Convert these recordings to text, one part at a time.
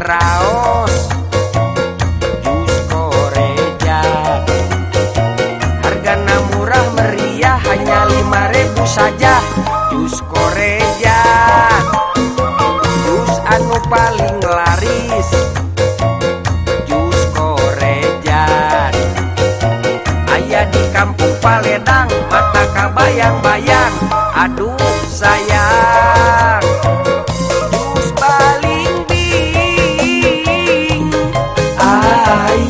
raos jus koreja. Harga murah meriah hanya 5000 saja. Jus koreja. Jus anu paling laris. Jus koreja. Ayah di kampung Paledang mata kabayang-bayang. Aduh sayang.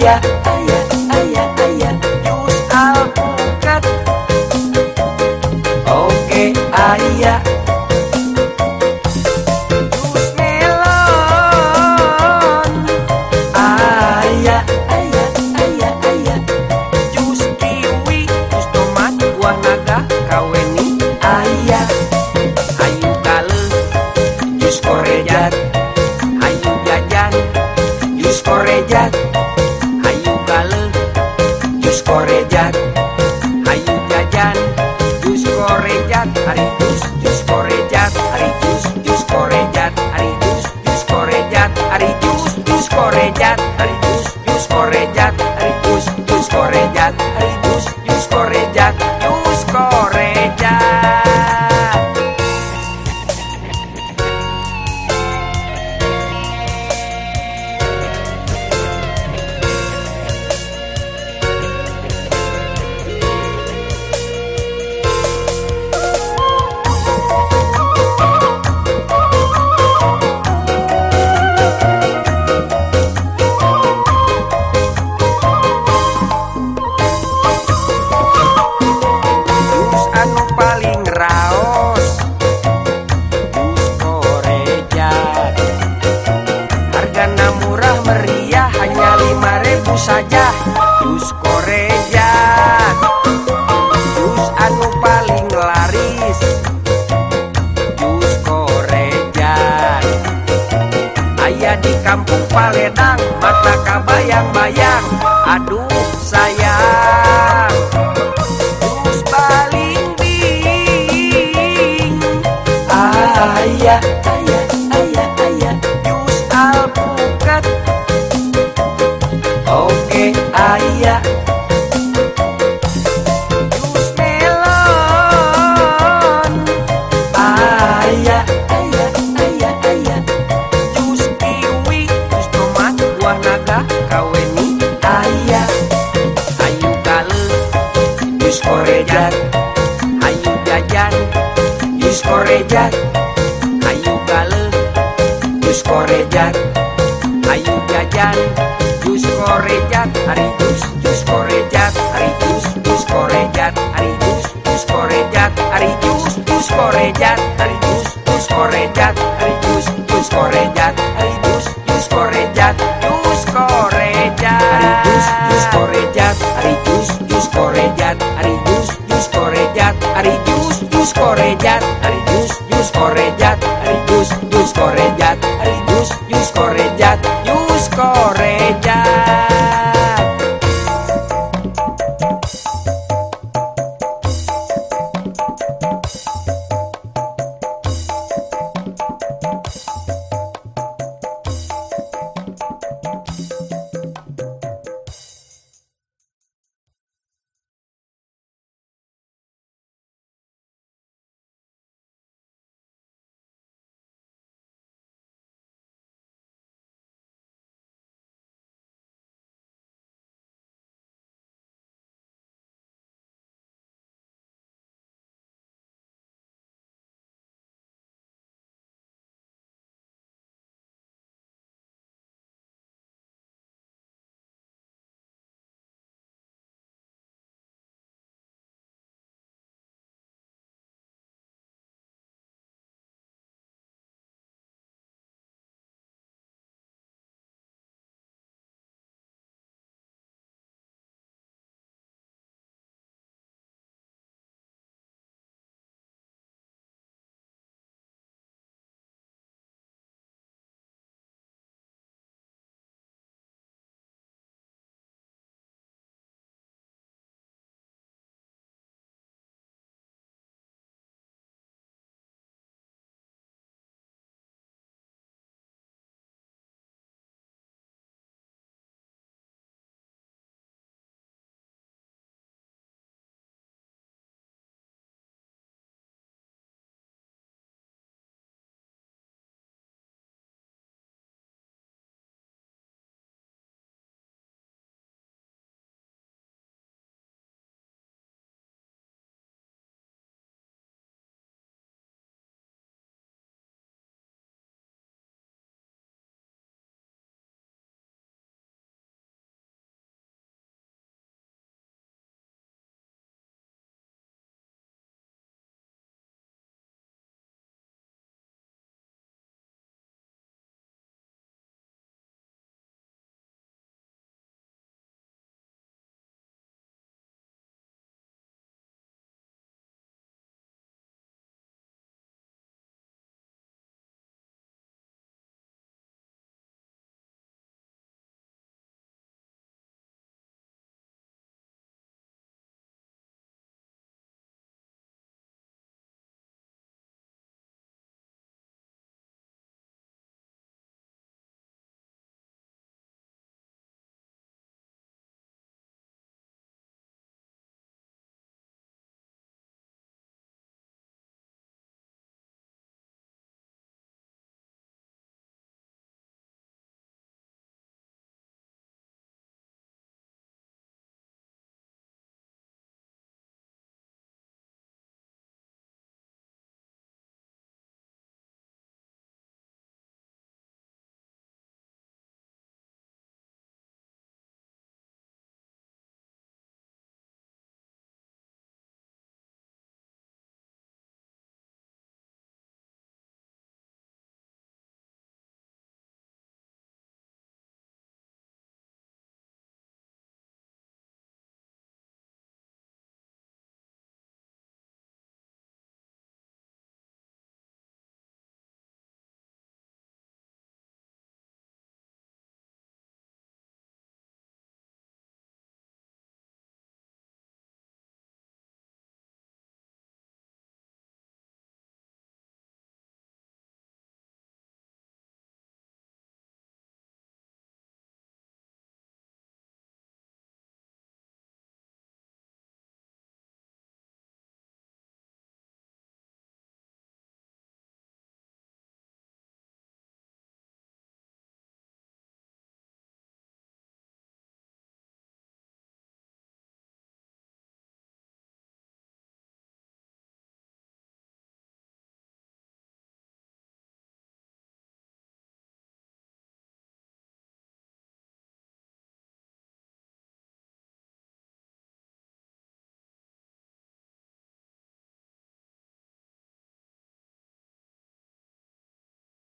야. Hari di kampung Paledang mata kabayang-bayang. Aduh sayang. Terus paling bing ayah. korejak Ayu gale Jus korejak Ayu jajan Jus korejak Ari jus jus korejak Ari jus jus korejak Ari jus jus korejak Ari jus jus korejak Ari